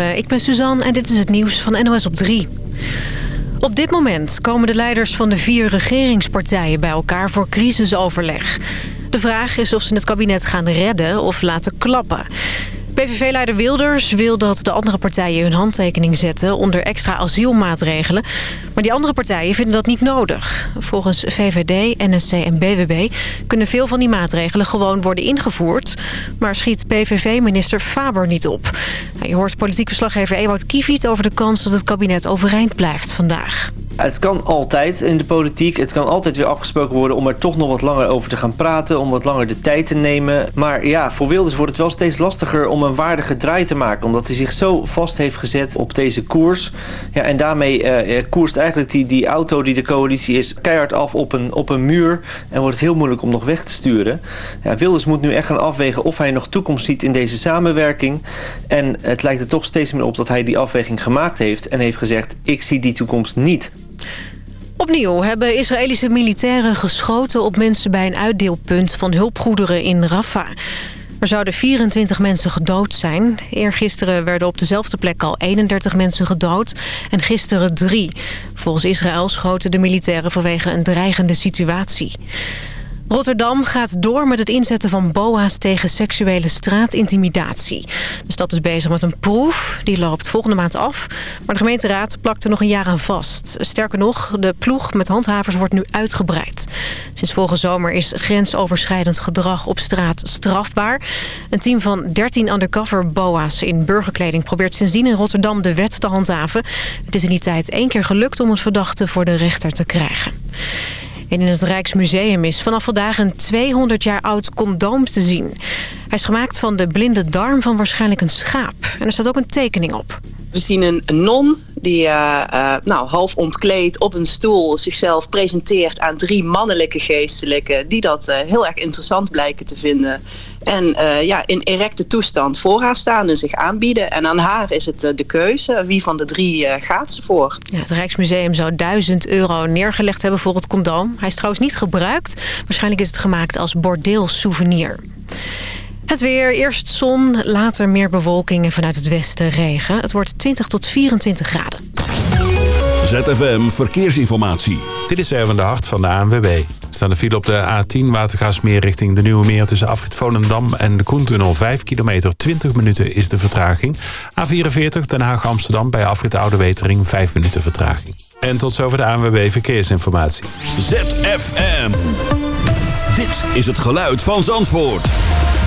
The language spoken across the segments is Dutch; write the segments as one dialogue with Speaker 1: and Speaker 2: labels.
Speaker 1: Uh, ik ben Suzanne en dit is het nieuws van NOS op 3. Op dit moment komen de leiders van de vier regeringspartijen bij elkaar voor crisisoverleg. De vraag is of ze het kabinet gaan redden of laten klappen. PVV-leider Wilders wil dat de andere partijen hun handtekening zetten onder extra asielmaatregelen. Maar die andere partijen vinden dat niet nodig. Volgens VVD, NSC en BWB kunnen veel van die maatregelen gewoon worden ingevoerd. Maar schiet PVV-minister Faber niet op. Nou, je hoort politiek verslaggever Ewout Kieviet over de kans dat het kabinet overeind blijft vandaag.
Speaker 2: Het kan altijd in de politiek. Het kan altijd weer afgesproken worden om er toch nog wat langer over te gaan praten. Om wat langer de tijd te nemen. Maar ja, voor Wilders wordt het wel steeds lastiger om een waardige draai te maken. Omdat hij zich zo vast heeft gezet op deze koers. Ja, en daarmee uh, koerst eigenlijk die, die auto die de coalitie is keihard af op een, op een muur. En wordt het heel moeilijk om nog weg te sturen. Ja, Wilders moet nu echt gaan afwegen of hij nog toekomst ziet in deze samenwerking. En het lijkt er toch steeds meer op dat hij die afweging gemaakt heeft. En heeft gezegd, ik zie die toekomst niet.
Speaker 1: Opnieuw hebben Israëlische militairen geschoten op mensen bij een uitdeelpunt van hulpgoederen in Rafah. Er zouden 24 mensen gedood zijn. Eergisteren werden op dezelfde plek al 31 mensen gedood en gisteren drie. Volgens Israël schoten de militairen vanwege een dreigende situatie. Rotterdam gaat door met het inzetten van BOA's tegen seksuele straatintimidatie. De stad is bezig met een proef, die loopt volgende maand af. Maar de gemeenteraad plakt er nog een jaar aan vast. Sterker nog, de ploeg met handhavers wordt nu uitgebreid. Sinds vorige zomer is grensoverschrijdend gedrag op straat strafbaar. Een team van 13 undercover BOA's in burgerkleding probeert sindsdien in Rotterdam de wet te handhaven. Het is in die tijd één keer gelukt om het verdachte voor de rechter te krijgen. In het Rijksmuseum is vanaf vandaag een 200 jaar oud condoom te zien. Hij is gemaakt van de blinde darm van waarschijnlijk een schaap. En er staat ook een tekening op.
Speaker 3: We zien een non die uh, uh, nou, half ontkleed op een stoel zichzelf presenteert aan drie mannelijke geestelijken... die dat uh, heel erg interessant blijken te vinden. En ja, in erecte toestand voor haar staan en zich aanbieden. En aan haar is het de keuze. Wie van de drie gaat ze voor?
Speaker 1: Ja, het Rijksmuseum zou 1000 euro neergelegd hebben voor het condoom. Hij is trouwens niet gebruikt. Waarschijnlijk is het gemaakt als bordeelsouvenir. Het weer, eerst zon, later meer bewolking en vanuit het westen regen. Het wordt 20 tot 24 graden.
Speaker 4: ZFM Verkeersinformatie.
Speaker 5: Dit is Erwin de Hart van de ANWB. Er staan de file op de A10 Watergaasmeer richting de Nieuwe Meer... tussen Afrit Volendam en de Koentunnel. 5 kilometer, 20 minuten is de vertraging. A44 Den Haag-Amsterdam bij Afrit Oude Wetering 5 minuten vertraging. En tot zover de ANWB Verkeersinformatie.
Speaker 4: ZFM. Dit is het geluid van Zandvoort.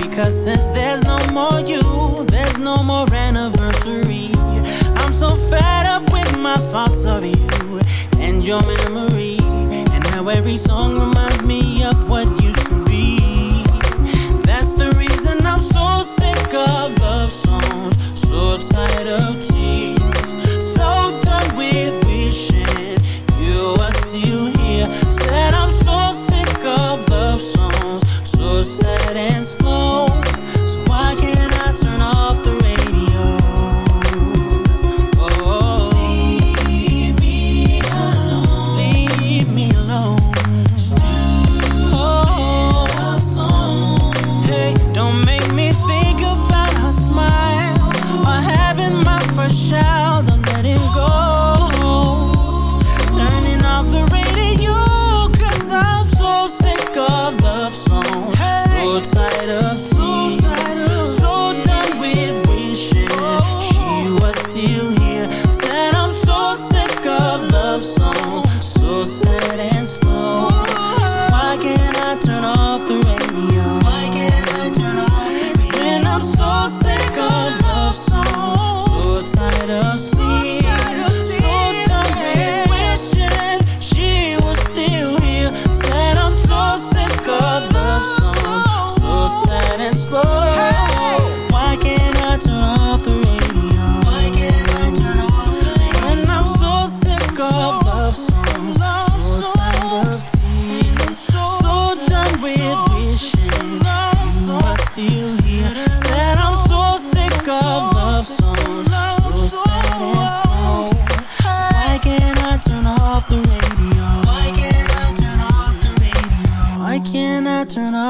Speaker 6: Because since there's no more you, there's no more anniversary. I'm so fed up with my thoughts of you and your memory. And how every song reminds me of what used to be. That's the reason I'm so sick of love songs, so tired of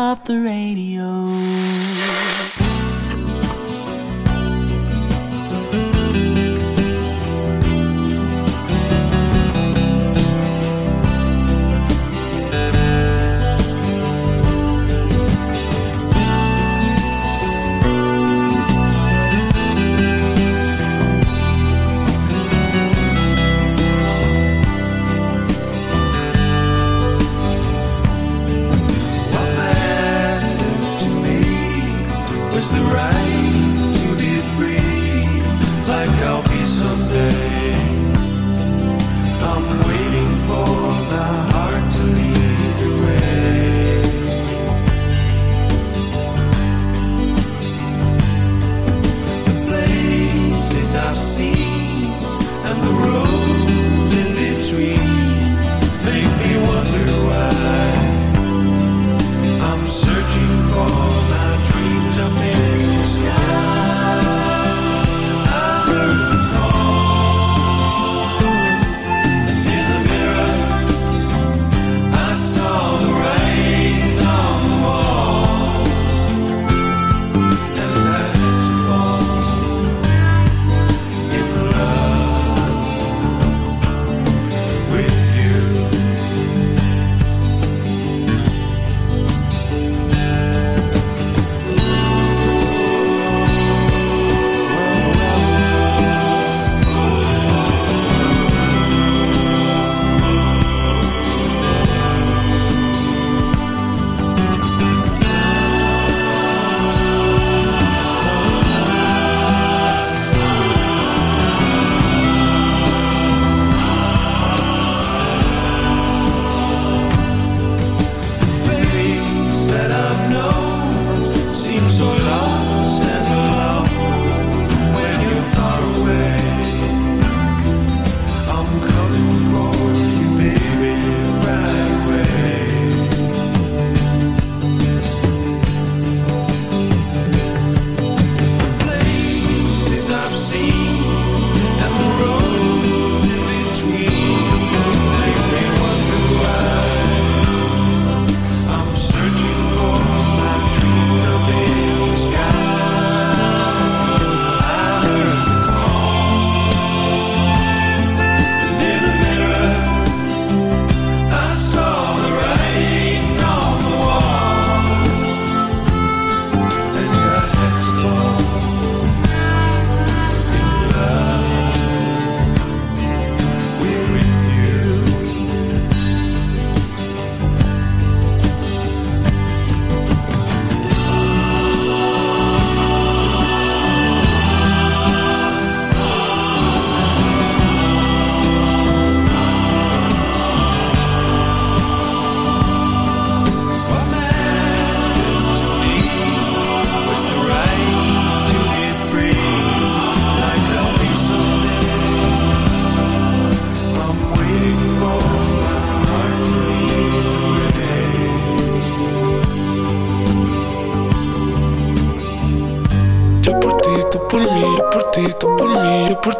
Speaker 6: off the radio.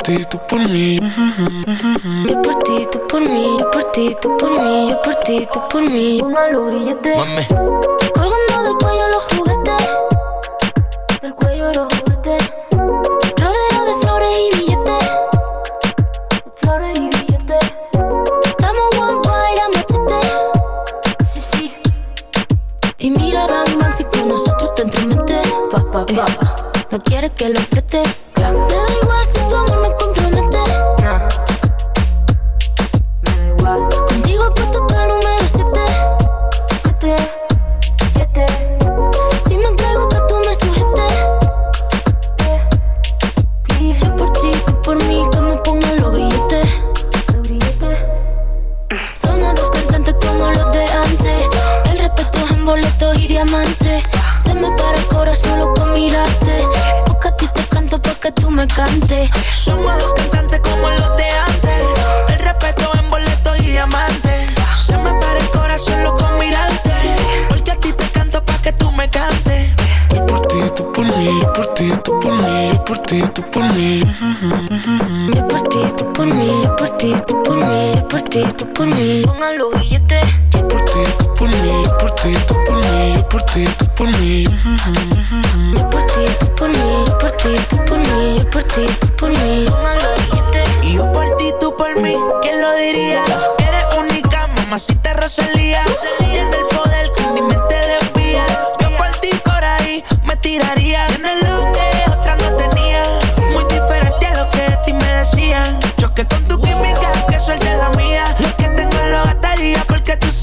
Speaker 7: Ti, tú por mí. Yo por ti, tú por mí,
Speaker 8: yo por ti, tú por mí, yo por ti, tú por mí. Póngalo grillete.
Speaker 7: Mami.
Speaker 8: Colgando del cuello los juguetes. Del cuello los juguetes. Rodeo de flores y billetes. De flores y billetes. Estamos worldwide a machete. Sí, sí. Y mira, bang, si con nosotros te entromete. Pa, pa, pa. No quieres que lo preste. Ti, tú por mí. Pongan los billetes.
Speaker 7: Yo por ti, tú por mí, yo por ti, tú por mí, yo por ti, tú por mí.
Speaker 8: Yo por ti, tú por mí, yo por ti, tú por mí, yo por ti, tú por mí. Pongan los billetes.
Speaker 7: Y yo por ti, tú por mí, ¿quién lo diría? Eres única, mamacita Rosalía. Tiene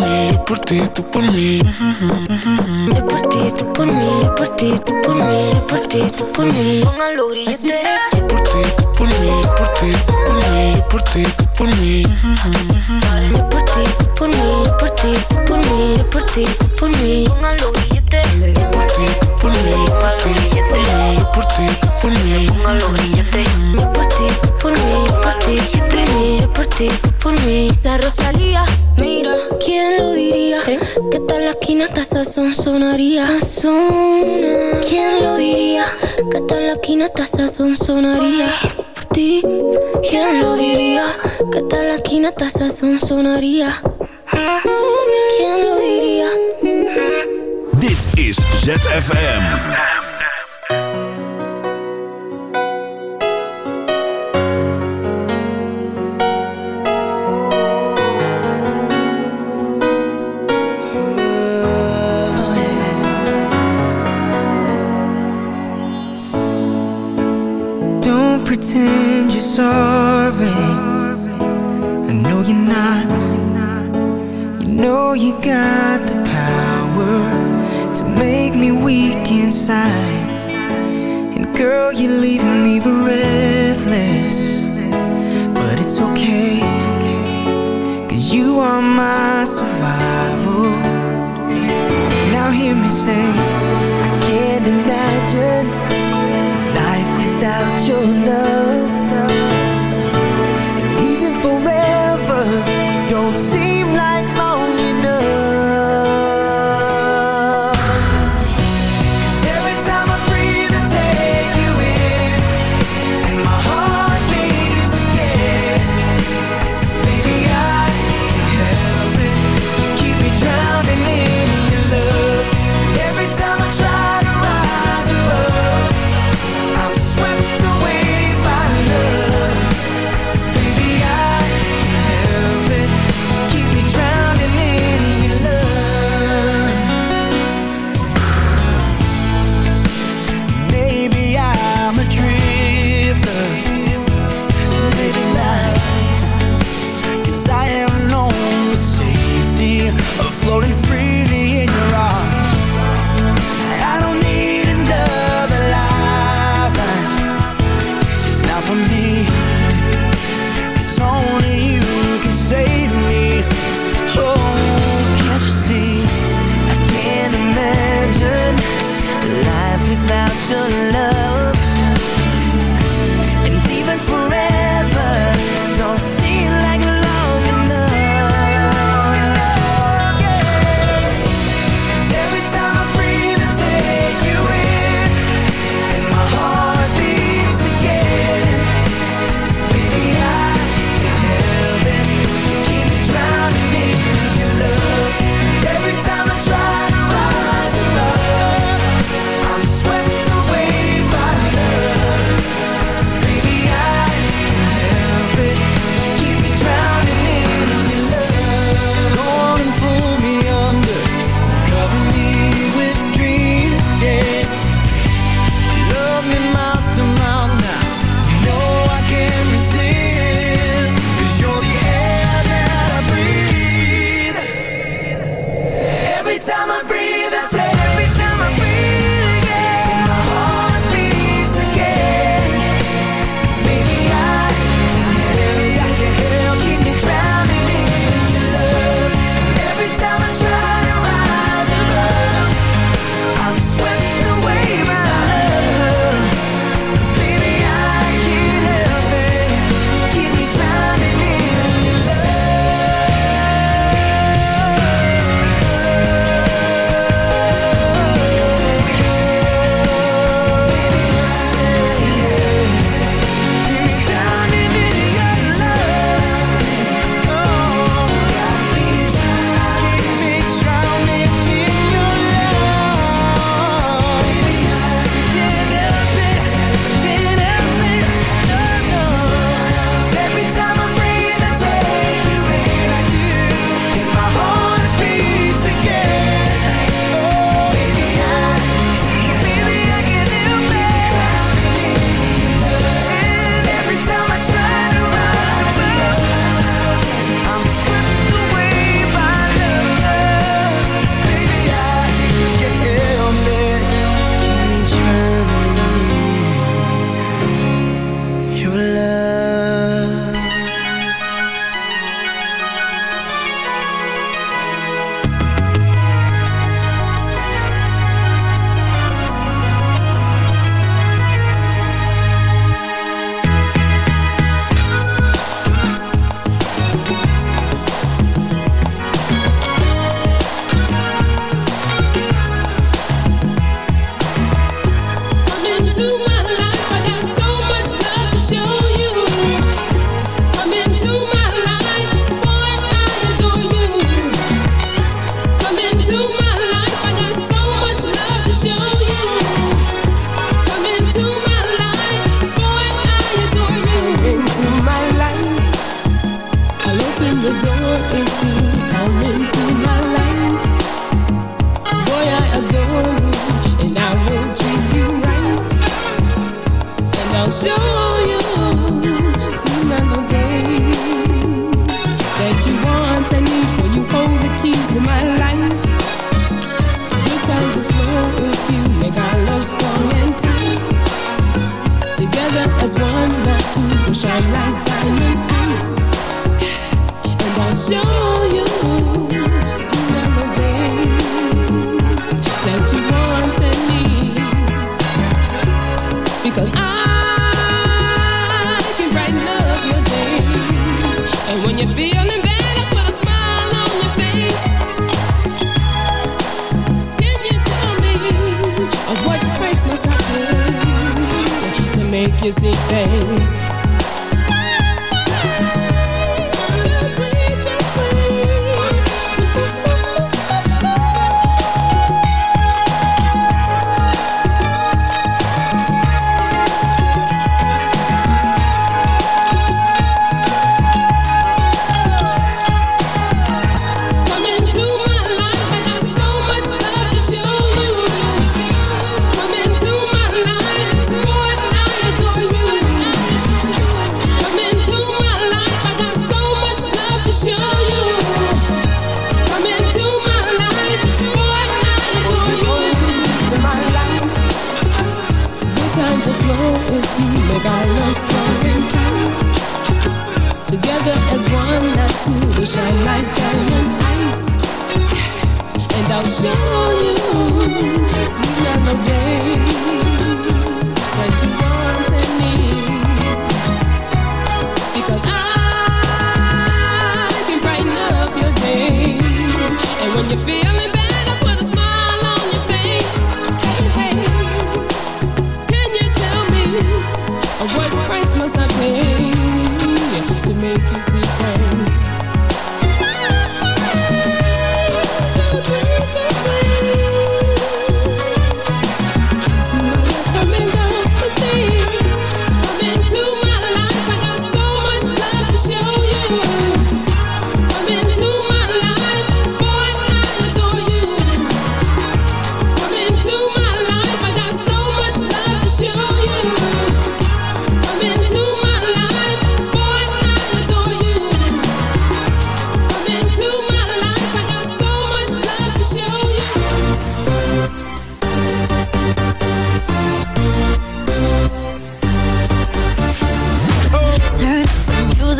Speaker 7: mí, yo por ti, tú por mí. Yo por ti, tú por mí,
Speaker 8: yo por ti, tú por mí, yo por ti, tú por mí. Pongan los grilletes.
Speaker 7: Yo por ti, tú por mí, yo por ti, tú por mí, yo por ti, tú por mí.
Speaker 8: Yo por ti, tú por mí, yo por ti, tú por mí, yo por ti, tú por mí.
Speaker 7: Yo por ti, tú por mí, yo por ti, tú por mí, yo por ti, tú por mí.
Speaker 8: Yo por ti, tú por mí, yo por ti, tú por mí, yo por ti, tú por mí. La Rosalía, mira, ¿quién lo diría? Que tal la esquina hasta sazón sonaría. ¿Quién lo diría? Que tal la esquina hasta sazón sonaría. Por ti, ¿quién lo diría? Que tal la esquina hasta sazón sonaría. ¿Quién lo diría?
Speaker 4: Dit is ZFM.
Speaker 9: You're leaving me breathless. But it's okay. Cause you are my survival. Now hear me say,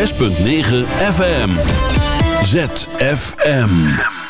Speaker 4: 6.9 FM. ZFM.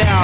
Speaker 6: Out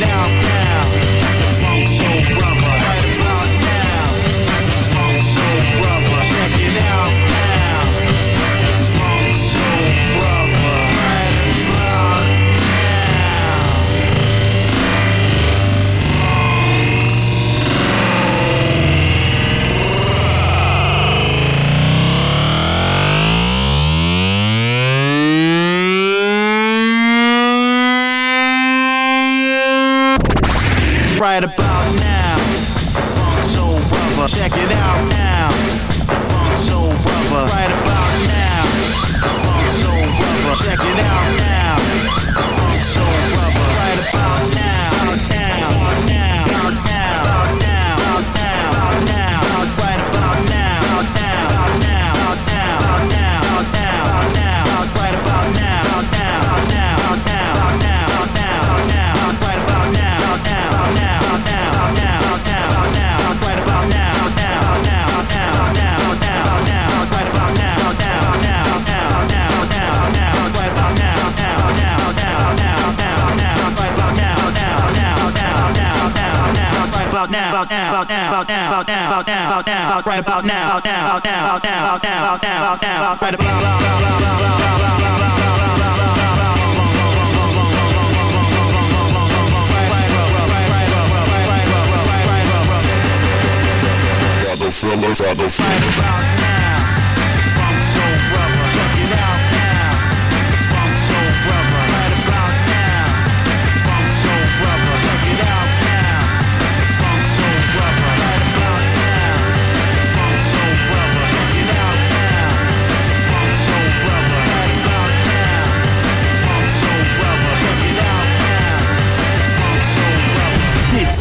Speaker 6: down right about About now, about now, about now, about now, about now, about now, about right about now, now, now, now, now, now, now, right about
Speaker 10: fellas, all the fellas.